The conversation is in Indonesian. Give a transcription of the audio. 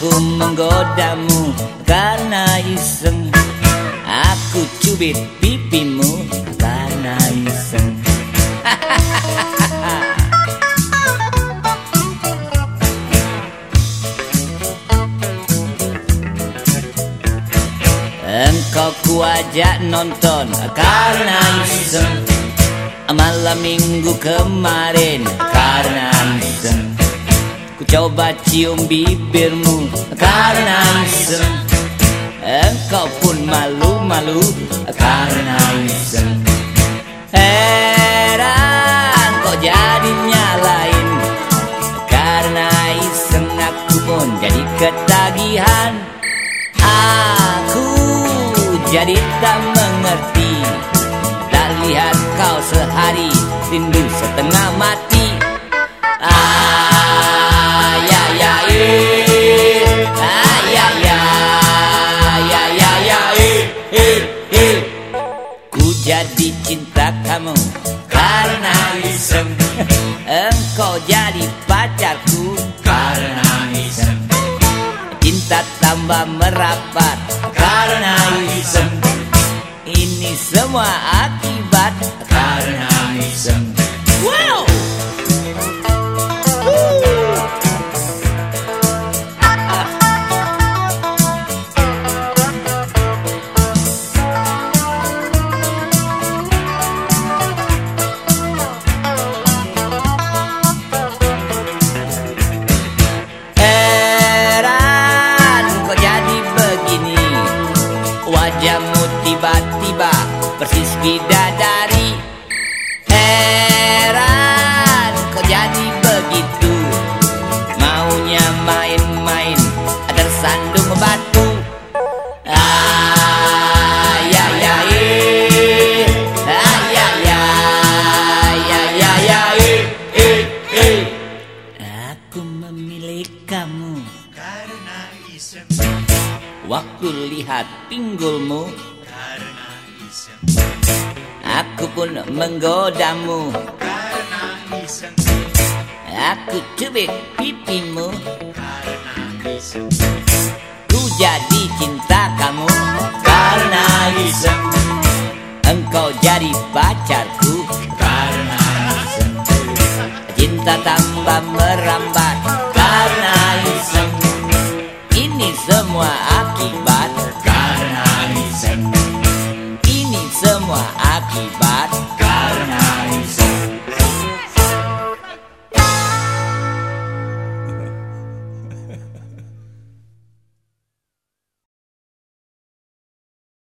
kamu karena iseng. Aku cubit pipimu karena iseng. Engkau kuajak nonton karena iseng. Malam minggu kemarin karena iseng Ku coba cium bibirmu karena iseng. Engkau pun malu-malu karena iseng. Heran kok jadinya lain. Karena iseng aku pun jadi ketagihan. Aku jadi tak mengerti. Tak lihat kau sehari Rindu setengah mati cinta kamu Karena iseng. Engkau jadi pacarku Karena iseng. Cinta tambah merapat Karena iseng. Ini semua Wajahmu tiba-tiba persis bidadari. Heran kok jadi begitu? Maunya main-main tersandung batu. Aku memilih kamu. Karena iseng Waktu lihat pinggulmu. Karena iseng Aku pun menggodamu. Karena iseng Aku cubit pipimu. Karena iseng Ku jadi cinta kamu. Karena iseng Engkau jadi pacarku. Karena iseng Cinta tambah merambat semua akibat